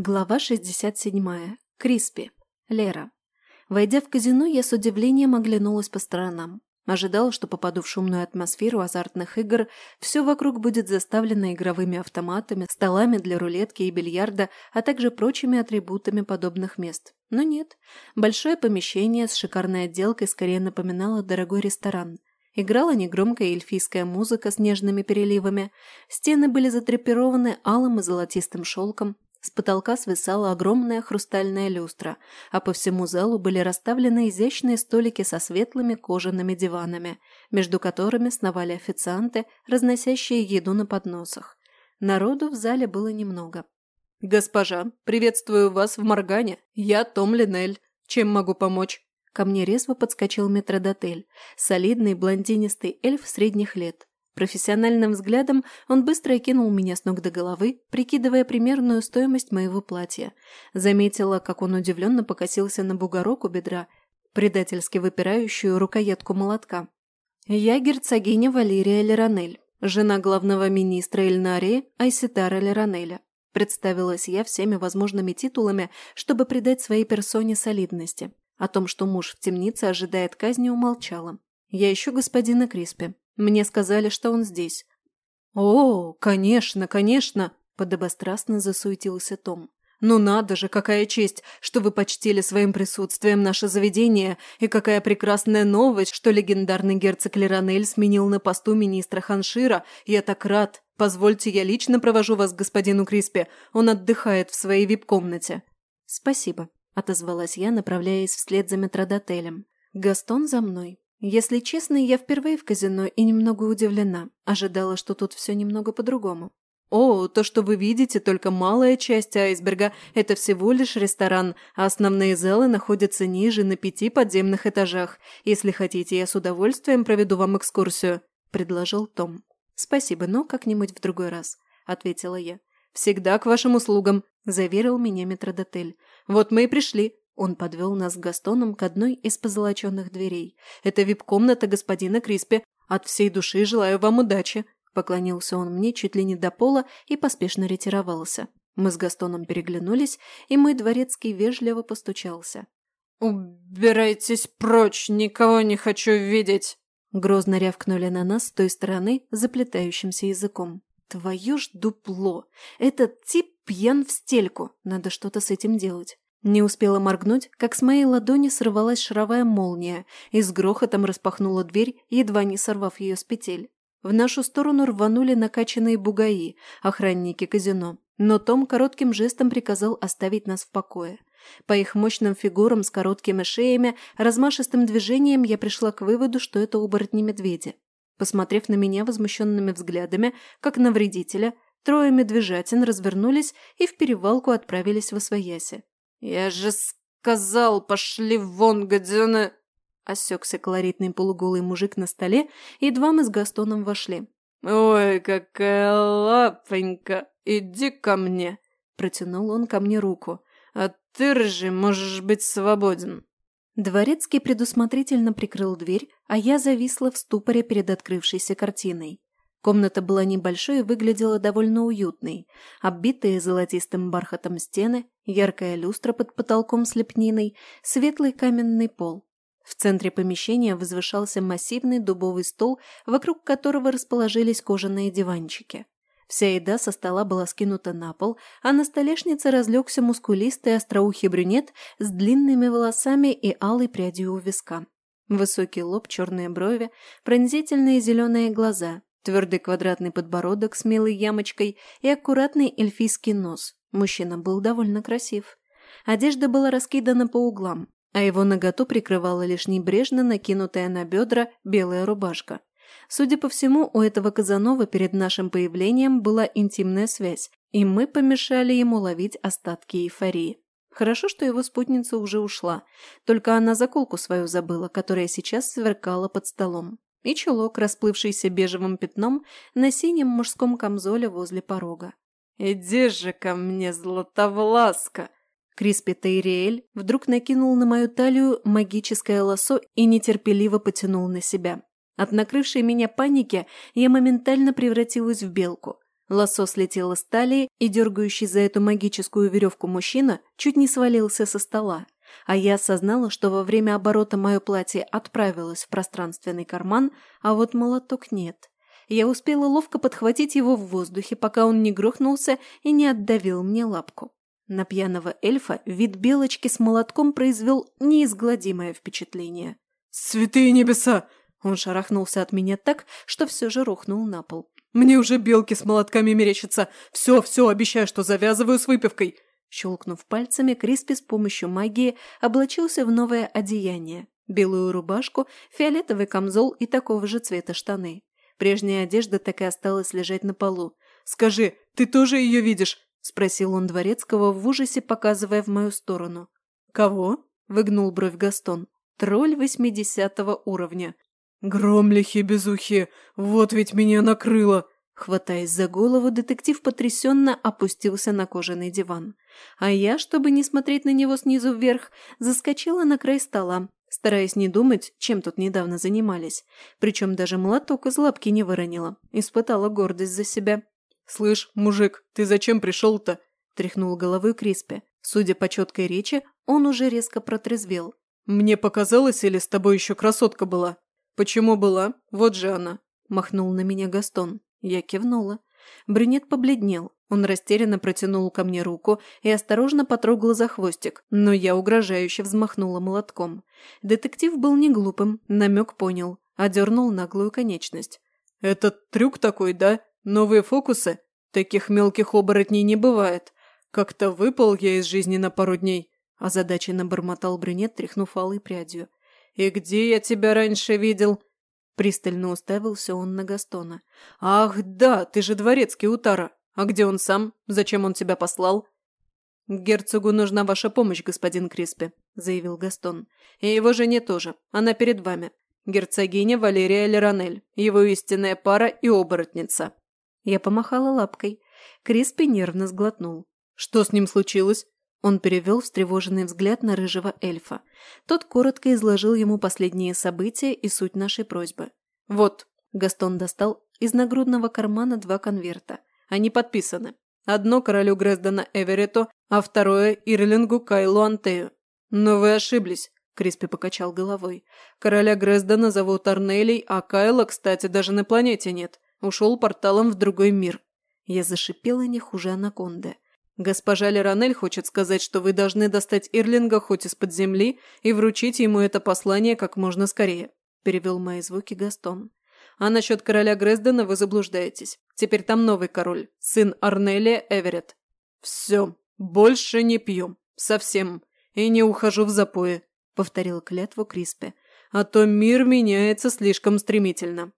Глава 67. Криспи. Лера. Войдя в казино, я с удивлением оглянулась по сторонам. Ожидала, что попаду в шумную атмосферу азартных игр, все вокруг будет заставлено игровыми автоматами, столами для рулетки и бильярда, а также прочими атрибутами подобных мест. Но нет. Большое помещение с шикарной отделкой скорее напоминало дорогой ресторан. Играла негромкая эльфийская музыка с нежными переливами. Стены были затрапированы алым и золотистым шелком, с потолка свисала огромная хрустальная люстра, а по всему залу были расставлены изящные столики со светлыми кожаными диванами, между которыми сновали официанты, разносящие еду на подносах. Народу в зале было немного. «Госпожа, приветствую вас в Моргане. Я Том Линель. Чем могу помочь?» Ко мне резво подскочил метродотель, солидный блондинистый эльф средних лет. Профессиональным взглядом он быстро окинул меня с ног до головы, прикидывая примерную стоимость моего платья. Заметила, как он удивленно покосился на бугорок у бедра, предательски выпирающую рукоятку молотка. «Я герцогиня Валерия Леронель, жена главного министра Эльнарии Айситара Леронеля», представилась я всеми возможными титулами, чтобы придать своей персоне солидности. О том, что муж в темнице ожидает казни, умолчала. «Я ищу господина Криспи. Мне сказали, что он здесь. «О, конечно, конечно!» – подобострастно засуетился Том. «Ну надо же, какая честь, что вы почтили своим присутствием наше заведение, и какая прекрасная новость, что легендарный герцог Леронель сменил на посту министра Ханшира. Я так рад. Позвольте, я лично провожу вас к господину Криспе. Он отдыхает в своей вип-комнате». «Спасибо», – отозвалась я, направляясь вслед за метродотелем. «Гастон за мной». Если честно, я впервые в казино и немного удивлена. Ожидала, что тут все немного по-другому. «О, то, что вы видите, только малая часть айсберга – это всего лишь ресторан, а основные залы находятся ниже, на пяти подземных этажах. Если хотите, я с удовольствием проведу вам экскурсию», – предложил Том. «Спасибо, но как-нибудь в другой раз», – ответила я. «Всегда к вашим услугам», – заверил меня метродотель. «Вот мы и пришли. Он подвел нас с Gastoном к одной из позолоченных дверей. «Это вип-комната господина Криспи. От всей души желаю вам удачи!» Поклонился он мне чуть ли не до пола и поспешно ретировался. Мы с Гастоном переглянулись, и мой дворецкий вежливо постучался. «Убирайтесь прочь, никого не хочу видеть!» Грозно рявкнули на нас с той стороны заплетающимся языком. «Твое ж дупло! Этот тип пьян в стельку! Надо что-то с этим делать!» Не успела моргнуть, как с моей ладони сорвалась шаровая молния и с грохотом распахнула дверь, едва не сорвав ее с петель. В нашу сторону рванули накачанные бугаи, охранники казино, но Том коротким жестом приказал оставить нас в покое. По их мощным фигурам с короткими шеями, размашистым движением я пришла к выводу, что это оборотни-медведи. Посмотрев на меня возмущенными взглядами, как на вредителя, трое медвежатин развернулись и в перевалку отправились в Освояси. «Я же сказал, пошли вон, гадены!» Осекся колоритный полуголый мужик на столе, едва мы с Гастоном вошли. «Ой, какая лапонька! Иди ко мне!» Протянул он ко мне руку. «А ты, рыжий, можешь быть свободен!» Дворецкий предусмотрительно прикрыл дверь, а я зависла в ступоре перед открывшейся картиной. Комната была небольшой и выглядела довольно уютной. Оббитые золотистым бархатом стены, яркая люстра под потолком с лепниной, светлый каменный пол. В центре помещения возвышался массивный дубовый стол, вокруг которого расположились кожаные диванчики. Вся еда со стола была скинута на пол, а на столешнице разлегся мускулистый остроухий брюнет с длинными волосами и алой прядью у виска. Высокий лоб, черные брови, пронзительные зеленые глаза, Твердый квадратный подбородок с милой ямочкой и аккуратный эльфийский нос. Мужчина был довольно красив. Одежда была раскидана по углам, а его наготу прикрывала лишь небрежно накинутая на бедра белая рубашка. Судя по всему, у этого Казанова перед нашим появлением была интимная связь, и мы помешали ему ловить остатки эйфории. Хорошо, что его спутница уже ушла, только она заколку свою забыла, которая сейчас сверкала под столом и чулок, расплывшийся бежевым пятном на синем мужском камзоле возле порога. «Иди же ко мне, златовласка!» Криспи Тейриэль вдруг накинул на мою талию магическое лосо и нетерпеливо потянул на себя. От накрывшей меня паники я моментально превратилась в белку. Лассо слетело с талии, и дергающий за эту магическую веревку мужчина чуть не свалился со стола. А я осознала, что во время оборота мое платье отправилось в пространственный карман, а вот молоток нет. Я успела ловко подхватить его в воздухе, пока он не грохнулся и не отдавил мне лапку. На пьяного эльфа вид белочки с молотком произвел неизгладимое впечатление. «Святые небеса!» Он шарахнулся от меня так, что все же рухнул на пол. «Мне уже белки с молотками мерещатся! Все, все, обещаю, что завязываю с выпивкой!» Щелкнув пальцами, Криспи с помощью магии облачился в новое одеяние. Белую рубашку, фиолетовый камзол и такого же цвета штаны. Прежняя одежда так и осталась лежать на полу. «Скажи, ты тоже ее видишь?» – спросил он Дворецкого в ужасе, показывая в мою сторону. «Кого?» – выгнул бровь Гастон. «Тролль восьмидесятого уровня». «Громлихи-безухи! Вот ведь меня накрыло!» Хватаясь за голову, детектив потрясенно опустился на кожаный диван. А я, чтобы не смотреть на него снизу вверх, заскочила на край стола, стараясь не думать, чем тут недавно занимались. Причем даже молоток из лапки не выронила. Испытала гордость за себя. «Слышь, мужик, ты зачем пришел-то?» – тряхнул головой Криспи. Судя по четкой речи, он уже резко протрезвел. «Мне показалось, или с тобой еще красотка была?» «Почему была? Вот же она!» – махнул на меня Гастон. Я кивнула. Брюнет побледнел. Он растерянно протянул ко мне руку и осторожно потрогал за хвостик, но я угрожающе взмахнула молотком. Детектив был не глупым, намек понял, одернул наглую конечность. «Этот трюк такой, да? Новые фокусы? Таких мелких оборотней не бывает. Как-то выпал я из жизни на пару дней», – озадаченно бормотал брюнет, тряхнув алой прядью. «И где я тебя раньше видел?» Пристально уставился он на Гастона. «Ах, да, ты же дворецкий Утара. А где он сам? Зачем он тебя послал?» «Герцогу нужна ваша помощь, господин Криспи», – заявил Гастон. «И его жене тоже. Она перед вами. Герцогиня Валерия Леронель, его истинная пара и оборотница». Я помахала лапкой. Криспи нервно сглотнул. «Что с ним случилось?» Он перевел встревоженный взгляд на рыжего эльфа. Тот коротко изложил ему последние события и суть нашей просьбы. «Вот», – Гастон достал из нагрудного кармана два конверта. Они подписаны. Одно королю Грездона Эверету, а второе Ирлингу Кайлу Антею. «Но вы ошиблись», – Криспи покачал головой. «Короля Грездона зовут Арнелий, а Кайла, кстати, даже на планете нет. Ушел порталом в другой мир». Я зашипела не хуже анаконды. «Госпожа Леронель хочет сказать, что вы должны достать Ирлинга хоть из-под земли и вручить ему это послание как можно скорее», – перевел мои звуки Гастон. «А насчет короля Грездена вы заблуждаетесь. Теперь там новый король, сын Арнелия Эверетт. Все, больше не пью. Совсем. И не ухожу в запои», – повторил клятву Криспе. «А то мир меняется слишком стремительно».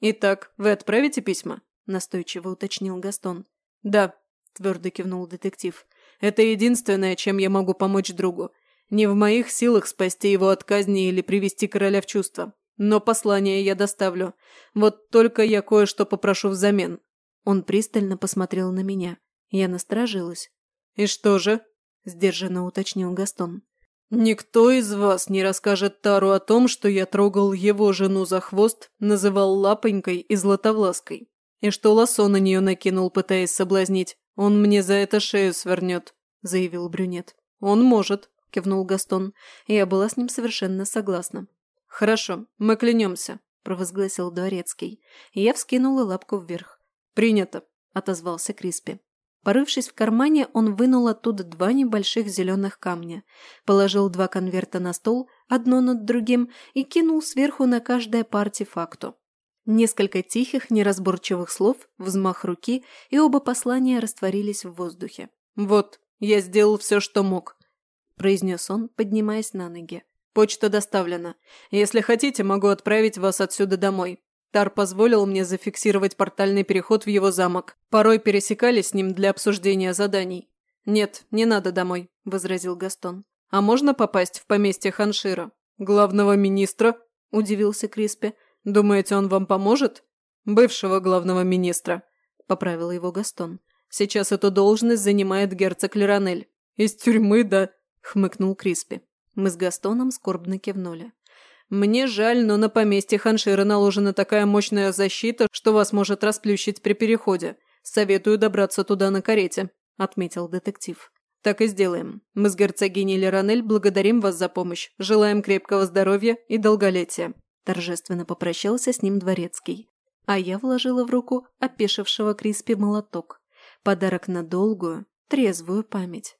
«Итак, вы отправите письма?» – настойчиво уточнил Гастон. «Да», твердо кивнул детектив. «Это единственное, чем я могу помочь другу. Не в моих силах спасти его от казни или привести короля в чувство. Но послание я доставлю. Вот только я кое-что попрошу взамен». Он пристально посмотрел на меня. Я насторожилась. «И что же?» – сдержанно уточнил Гастон. «Никто из вас не расскажет Тару о том, что я трогал его жену за хвост, называл лапонькой и златовлаской, и что лосо на нее накинул, пытаясь соблазнить. «Он мне за это шею свернет», – заявил брюнет. «Он может», – кивнул Гастон. Я была с ним совершенно согласна. «Хорошо, мы клянемся», – провозгласил Дворецкий. Я вскинула лапку вверх. «Принято», – отозвался Криспи. Порывшись в кармане, он вынул оттуда два небольших зеленых камня, положил два конверта на стол, одно над другим, и кинул сверху на каждое по артефакту. Несколько тихих, неразборчивых слов, взмах руки, и оба послания растворились в воздухе. «Вот, я сделал все, что мог», – произнес он, поднимаясь на ноги. «Почта доставлена. Если хотите, могу отправить вас отсюда домой. Тар позволил мне зафиксировать портальный переход в его замок. Порой пересекались с ним для обсуждения заданий». «Нет, не надо домой», – возразил Гастон. «А можно попасть в поместье Ханшира?» «Главного министра?» – удивился Криспи. «Думаете, он вам поможет?» «Бывшего главного министра», – поправил его Гастон. «Сейчас эту должность занимает герцог Леронель». «Из тюрьмы, да?» – хмыкнул Криспи. Мы с Гастоном скорбно кивнули. «Мне жаль, но на поместье Ханшира наложена такая мощная защита, что вас может расплющить при переходе. Советую добраться туда на карете», – отметил детектив. «Так и сделаем. Мы с герцогиней Леронель благодарим вас за помощь, желаем крепкого здоровья и долголетия», – торжественно попрощался с ним дворецкий. А я вложила в руку опешившего Криспи молоток. Подарок на долгую, трезвую память.